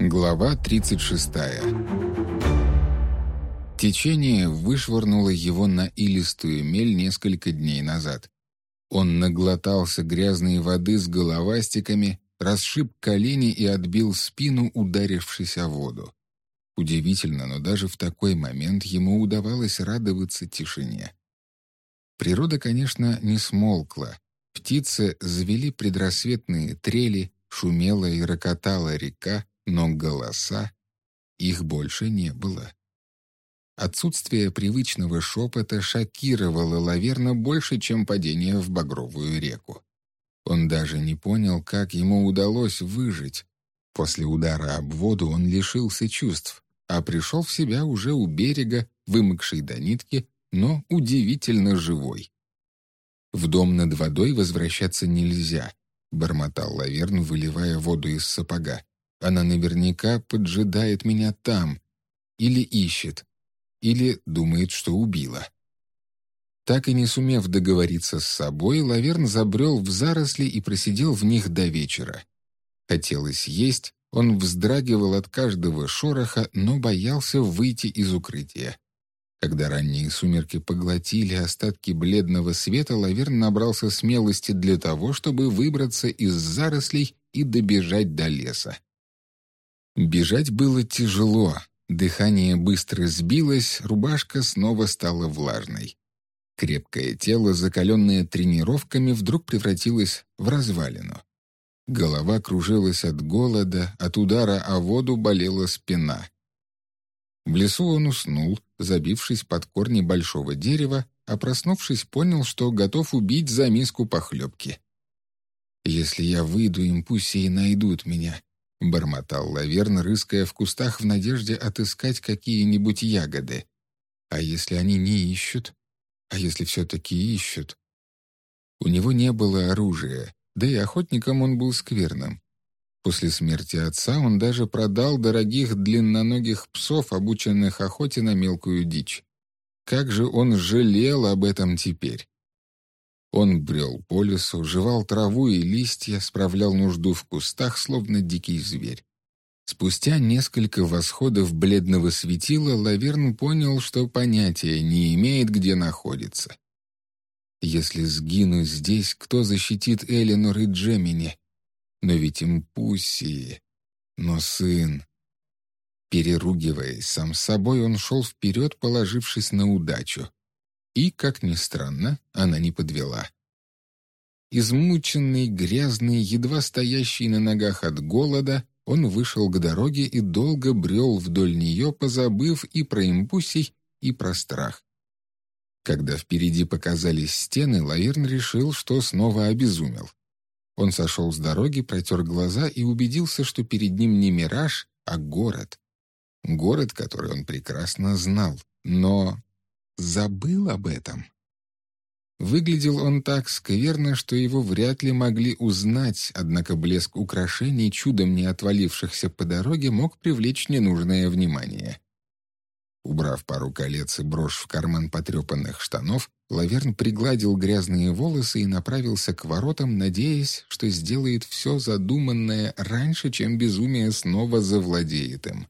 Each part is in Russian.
Глава 36. Течение вышвырнуло его на илистую мель несколько дней назад. Он наглотался грязной воды с головастиками, расшиб колени и отбил спину, ударившись о воду. Удивительно, но даже в такой момент ему удавалось радоваться тишине. Природа, конечно, не смолкла. Птицы завели предрассветные трели, шумела и рокотала река, но голоса, их больше не было. Отсутствие привычного шепота шокировало Лаверна больше, чем падение в Багровую реку. Он даже не понял, как ему удалось выжить. После удара об воду он лишился чувств, а пришел в себя уже у берега, вымокший до нитки, но удивительно живой. «В дом над водой возвращаться нельзя», — бормотал Лаверн, выливая воду из сапога. Она наверняка поджидает меня там. Или ищет. Или думает, что убила. Так и не сумев договориться с собой, Лаверн забрел в заросли и просидел в них до вечера. Хотелось есть, он вздрагивал от каждого шороха, но боялся выйти из укрытия. Когда ранние сумерки поглотили остатки бледного света, Лаверн набрался смелости для того, чтобы выбраться из зарослей и добежать до леса. Бежать было тяжело, дыхание быстро сбилось, рубашка снова стала влажной. Крепкое тело, закаленное тренировками, вдруг превратилось в развалину. Голова кружилась от голода, от удара о воду болела спина. В лесу он уснул, забившись под корни большого дерева, а проснувшись, понял, что готов убить за миску похлебки. «Если я выйду, им пусть и найдут меня», — бормотал Лаверн, рыская в кустах в надежде отыскать какие-нибудь ягоды. «А если они не ищут? А если все-таки ищут?» У него не было оружия, да и охотником он был скверным. После смерти отца он даже продал дорогих длинноногих псов, обученных охоте на мелкую дичь. Как же он жалел об этом теперь! Он брел по лесу, жевал траву и листья, справлял нужду в кустах, словно дикий зверь. Спустя несколько восходов бледного светила Лаверн понял, что понятия не имеет, где находится. «Если сгину здесь, кто защитит Эленор и Джемини? Но ведь им Пусси. Но сын...» Переругиваясь сам собой, он шел вперед, положившись на удачу. И, как ни странно, она не подвела. Измученный, грязный, едва стоящий на ногах от голода, он вышел к дороге и долго брел вдоль нее, позабыв и про импульсий, и про страх. Когда впереди показались стены, Лаирн решил, что снова обезумел. Он сошел с дороги, протер глаза и убедился, что перед ним не мираж, а город. Город, который он прекрасно знал, но забыл об этом. Выглядел он так скверно, что его вряд ли могли узнать, однако блеск украшений, чудом не отвалившихся по дороге, мог привлечь ненужное внимание. Убрав пару колец и брошь в карман потрепанных штанов, Лаверн пригладил грязные волосы и направился к воротам, надеясь, что сделает все задуманное раньше, чем безумие снова завладеет им.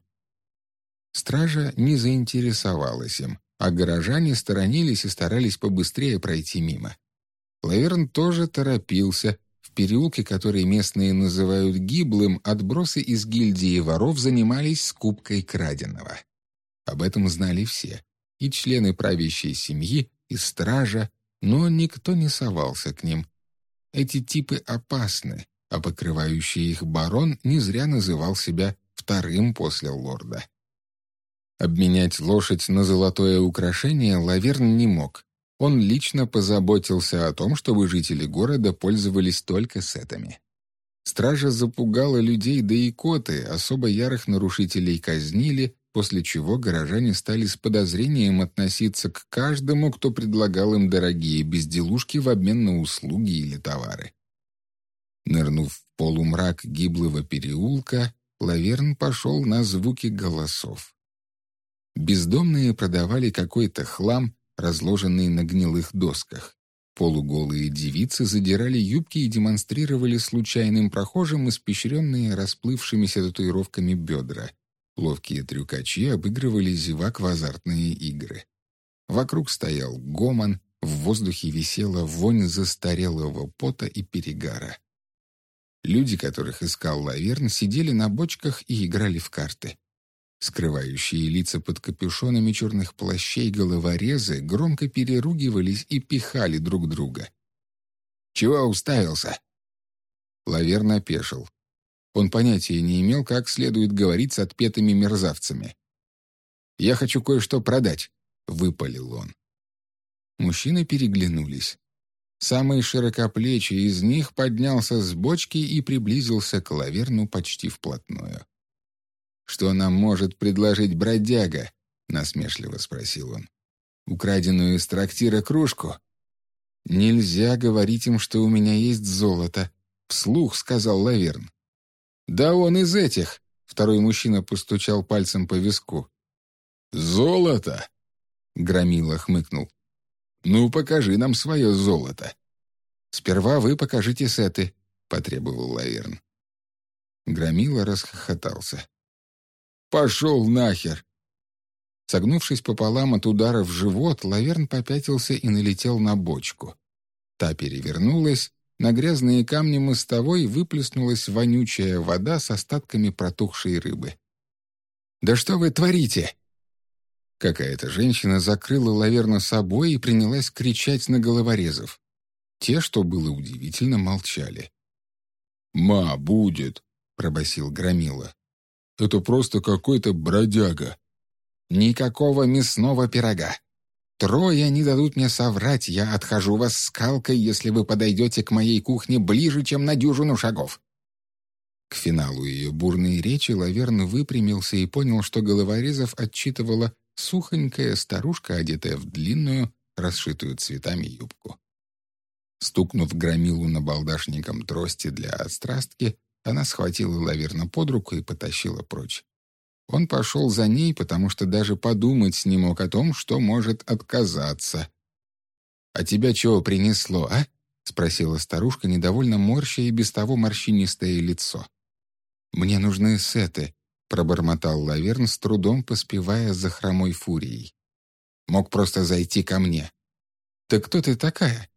Стража не заинтересовалась им, а горожане сторонились и старались побыстрее пройти мимо. Лаверн тоже торопился. В переулке, который местные называют гиблым, отбросы из гильдии воров занимались скупкой краденого. Об этом знали все, и члены правящей семьи, и стража, но никто не совался к ним. Эти типы опасны, а покрывающий их барон не зря называл себя вторым после лорда. Обменять лошадь на золотое украшение Лаверн не мог. Он лично позаботился о том, чтобы жители города пользовались только сетами. Стража запугала людей, да и коты, особо ярых нарушителей казнили, после чего горожане стали с подозрением относиться к каждому, кто предлагал им дорогие безделушки в обмен на услуги или товары. Нырнув в полумрак гиблого переулка, Лаверн пошел на звуки голосов. Бездомные продавали какой-то хлам, разложенный на гнилых досках. Полуголые девицы задирали юбки и демонстрировали случайным прохожим испещренные расплывшимися татуировками бедра. Ловкие трюкачи обыгрывали зевак в азартные игры. Вокруг стоял гомон, в воздухе висела вонь застарелого пота и перегара. Люди, которых искал Лаверн, сидели на бочках и играли в карты. Скрывающие лица под капюшонами черных плащей головорезы громко переругивались и пихали друг друга. «Чего уставился?» Лаверн опешил. Он понятия не имел, как следует говорить с отпетыми мерзавцами. «Я хочу кое-что продать», — выпалил он. Мужчины переглянулись. Самый широкоплечий из них поднялся с бочки и приблизился к лаверну почти вплотную. «Что нам может предложить бродяга?» — насмешливо спросил он. «Украденную из трактира кружку?» «Нельзя говорить им, что у меня есть золото», — вслух сказал Лаверн. «Да он из этих!» — второй мужчина постучал пальцем по виску. «Золото!» — Громила хмыкнул. «Ну, покажи нам свое золото». «Сперва вы покажите сеты», — потребовал Лаверн. Громила расхохотался. «Пошел нахер!» Согнувшись пополам от удара в живот, Лаверн попятился и налетел на бочку. Та перевернулась, на грязные камни мостовой выплеснулась вонючая вода с остатками протухшей рыбы. «Да что вы творите?» Какая-то женщина закрыла лаверна собой и принялась кричать на головорезов. Те, что было удивительно, молчали. «Ма, будет!» — пробасил Громила. «Это просто какой-то бродяга». «Никакого мясного пирога. Трое не дадут мне соврать, я отхожу вас скалкой, если вы подойдете к моей кухне ближе, чем на дюжину шагов». К финалу ее бурной речи Лаверн выпрямился и понял, что головорезов отчитывала сухонькая старушка, одетая в длинную, расшитую цветами юбку. Стукнув громилу на балдашником трости для отстрастки, она схватила Лаверна под руку и потащила прочь. Он пошел за ней, потому что даже подумать не мог о том, что может отказаться. «А тебя чего принесло, а?» — спросила старушка, недовольно морща и без того морщинистое лицо. «Мне нужны сеты», пробормотал Лаверн, с трудом поспевая за хромой фурией. Мог просто зайти ко мне. «Так кто ты такая?»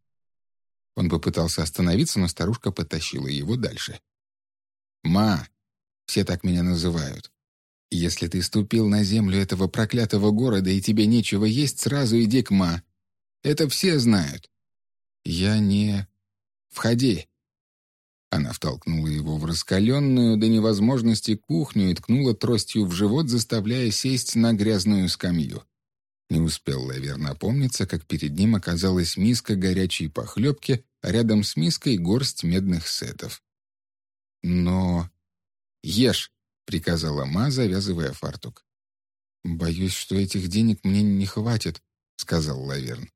Он попытался остановиться, но старушка потащила его дальше. «Ма, все так меня называют. Если ты ступил на землю этого проклятого города и тебе нечего есть, сразу иди к Ма. Это все знают». «Я не...» «Входи», она втолкнула его в раскаленную до невозможности кухню и ткнула тростью в живот, заставляя сесть на грязную скамью. Не успел Лаверн опомниться, как перед ним оказалась миска горячей похлебки, а рядом с миской горсть медных сетов. «Но...» «Ешь!» — приказала Ма, завязывая фартук. «Боюсь, что этих денег мне не хватит», — сказал Лаверн.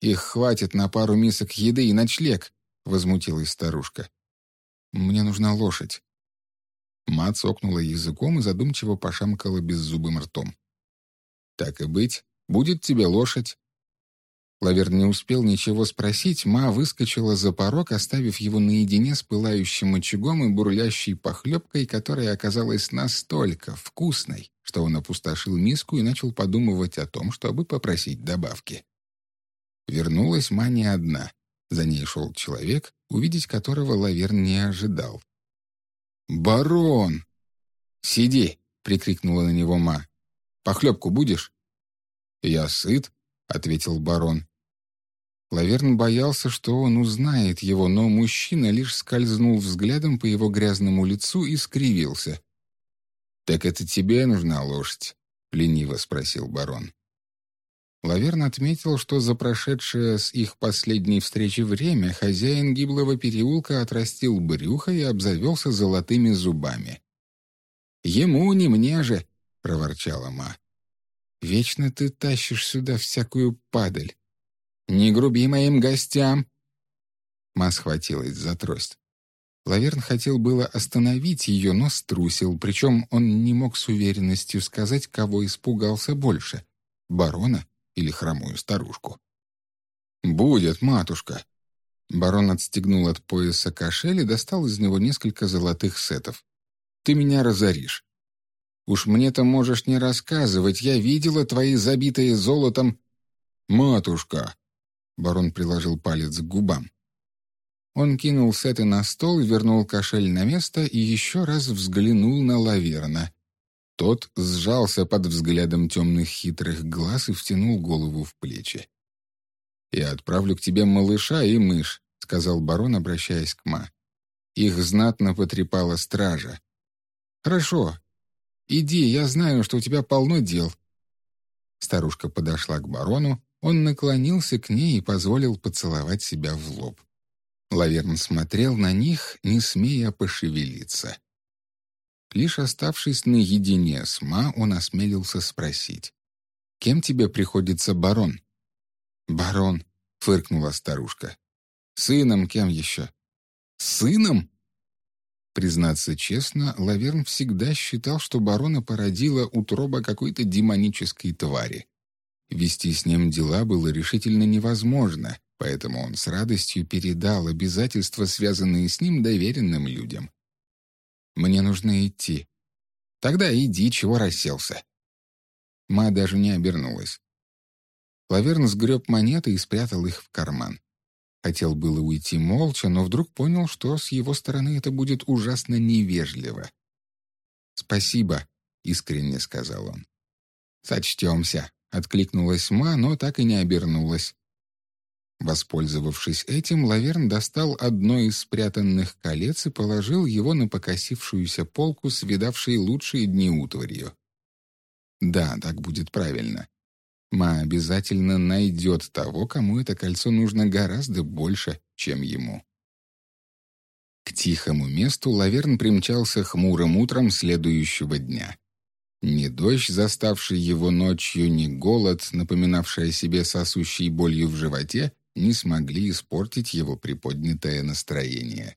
«Их хватит на пару мисок еды и ночлег», — возмутилась старушка. Мне нужна лошадь». Мат сокнула языком и задумчиво пошамкала беззубым ртом. «Так и быть, будет тебе лошадь». Лавер не успел ничего спросить, Ма выскочила за порог, оставив его наедине с пылающим очагом и бурлящей похлебкой, которая оказалась настолько вкусной, что он опустошил миску и начал подумывать о том, чтобы попросить добавки. Вернулась Ма не одна. За ней шел человек, увидеть которого Лаверн не ожидал. «Барон!» «Сиди!» — прикрикнула на него Ма. «Похлебку будешь?» «Я сыт», — ответил барон. Лаверн боялся, что он узнает его, но мужчина лишь скользнул взглядом по его грязному лицу и скривился. «Так это тебе нужна лошадь?» — лениво спросил барон. Лаверн отметил, что за прошедшее с их последней встречи время хозяин гиблого переулка отрастил брюхо и обзавелся золотыми зубами. «Ему, не мне же!» — проворчала Ма. «Вечно ты тащишь сюда всякую падаль. Не груби моим гостям!» Ма схватилась за трость. Лаверн хотел было остановить ее, но струсил, причем он не мог с уверенностью сказать, кого испугался больше — барона или хромую старушку. «Будет, матушка». Барон отстегнул от пояса кошель и достал из него несколько золотых сетов. «Ты меня разоришь. Уж мне-то можешь не рассказывать, я видела твои забитые золотом...» «Матушка!» Барон приложил палец к губам. Он кинул сеты на стол, вернул кошель на место и еще раз взглянул на Лаверна. Тот сжался под взглядом темных хитрых глаз и втянул голову в плечи. «Я отправлю к тебе малыша и мышь», — сказал барон, обращаясь к Ма. Их знатно потрепала стража. «Хорошо. Иди, я знаю, что у тебя полно дел». Старушка подошла к барону, он наклонился к ней и позволил поцеловать себя в лоб. Лаверн смотрел на них, не смея пошевелиться. Лишь оставшись наедине с Ма, он осмелился спросить. «Кем тебе приходится барон?» «Барон», — фыркнула старушка. «Сыном кем еще?» «Сыном?» Признаться честно, Лаверн всегда считал, что барона породила утроба какой-то демонической твари. Вести с ним дела было решительно невозможно, поэтому он с радостью передал обязательства, связанные с ним, доверенным людям. «Мне нужно идти». «Тогда иди, чего расселся». Ма даже не обернулась. Лаверн сгреб монеты и спрятал их в карман. Хотел было уйти молча, но вдруг понял, что с его стороны это будет ужасно невежливо. «Спасибо», — искренне сказал он. «Сочтемся», — откликнулась Ма, но так и не обернулась. Воспользовавшись этим, Лаверн достал одно из спрятанных колец и положил его на покосившуюся полку с лучшие дни утварью. Да, так будет правильно. Ма обязательно найдет того, кому это кольцо нужно гораздо больше, чем ему. К тихому месту Лаверн примчался хмурым утром следующего дня. Ни дождь, заставший его ночью, ни голод, напоминавший о себе сосущей болью в животе, не смогли испортить его приподнятое настроение.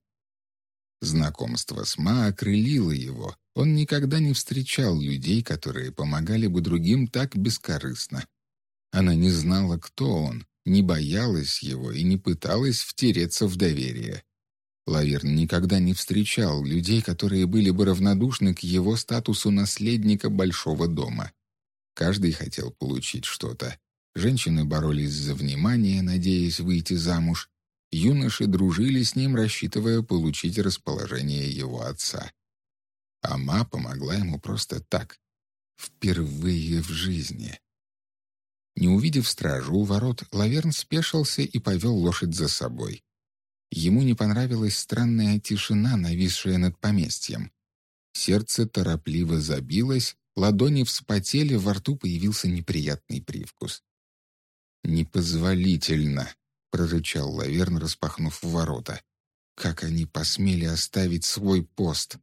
Знакомство с Ма окрылило его. Он никогда не встречал людей, которые помогали бы другим так бескорыстно. Она не знала, кто он, не боялась его и не пыталась втереться в доверие. Лаверн никогда не встречал людей, которые были бы равнодушны к его статусу наследника большого дома. Каждый хотел получить что-то. Женщины боролись за внимание, надеясь выйти замуж. Юноши дружили с ним, рассчитывая получить расположение его отца. Ама помогла ему просто так. Впервые в жизни. Не увидев стражу у ворот, Лаверн спешился и повел лошадь за собой. Ему не понравилась странная тишина, нависшая над поместьем. Сердце торопливо забилось, ладони вспотели, во рту появился неприятный привкус. «Непозволительно», — прорычал Лаверн, распахнув ворота. «Как они посмели оставить свой пост?»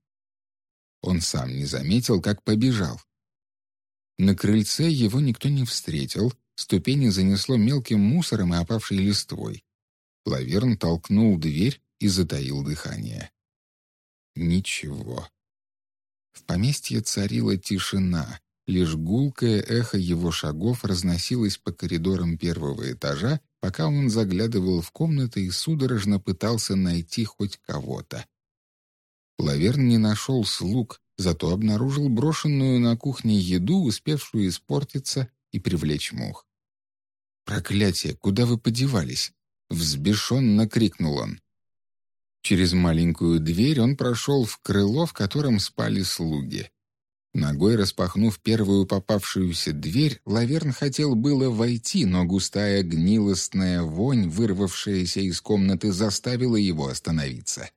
Он сам не заметил, как побежал. На крыльце его никто не встретил, Ступени занесло мелким мусором и опавшей листвой. Лаверн толкнул дверь и затаил дыхание. Ничего. В поместье царила тишина. Лишь гулкое эхо его шагов разносилось по коридорам первого этажа, пока он заглядывал в комнаты и судорожно пытался найти хоть кого-то. Лаверн не нашел слуг, зато обнаружил брошенную на кухне еду, успевшую испортиться и привлечь мух. «Проклятие! Куда вы подевались?» — взбешенно крикнул он. Через маленькую дверь он прошел в крыло, в котором спали слуги. Ногой распахнув первую попавшуюся дверь, Лаверн хотел было войти, но густая гнилостная вонь, вырвавшаяся из комнаты, заставила его остановиться.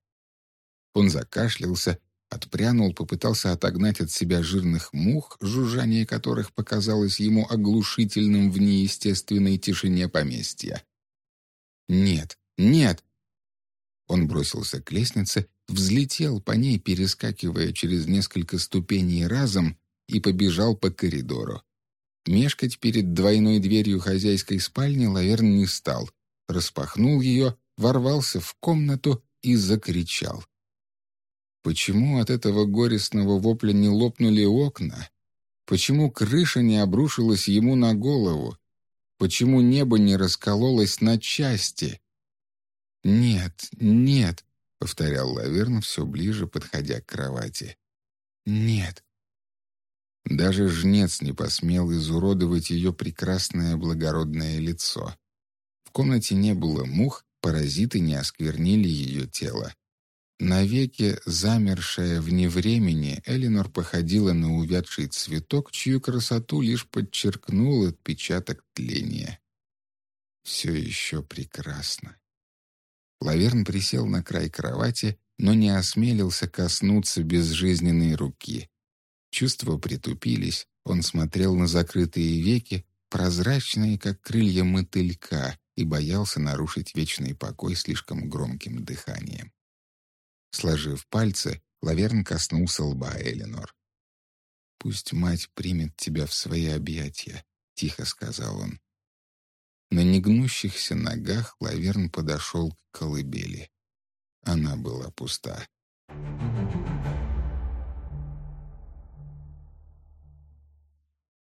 Он закашлялся Отпрянул, попытался отогнать от себя жирных мух, жужжание которых показалось ему оглушительным в неестественной тишине поместья. «Нет, нет!» Он бросился к лестнице, взлетел по ней, перескакивая через несколько ступеней разом, и побежал по коридору. Мешкать перед двойной дверью хозяйской спальни Лаверн не стал. Распахнул ее, ворвался в комнату и закричал. Почему от этого горестного вопля не лопнули окна? Почему крыша не обрушилась ему на голову? Почему небо не раскололось на части? «Нет, нет», — повторял Лаверн все ближе, подходя к кровати. «Нет». Даже жнец не посмел изуродовать ее прекрасное благородное лицо. В комнате не было мух, паразиты не осквернили ее тело. Навеки замершая вне времени, Элинор походила на увядший цветок, чью красоту лишь подчеркнул отпечаток тления. Все еще прекрасно. Лаверн присел на край кровати, но не осмелился коснуться безжизненной руки. Чувства притупились, он смотрел на закрытые веки, прозрачные, как крылья мотылька, и боялся нарушить вечный покой слишком громким дыханием. Сложив пальцы, Лаверн коснулся лба Эленор. «Пусть мать примет тебя в свои объятия», — тихо сказал он. На негнущихся ногах Лаверн подошел к колыбели. Она была пуста. Thank you.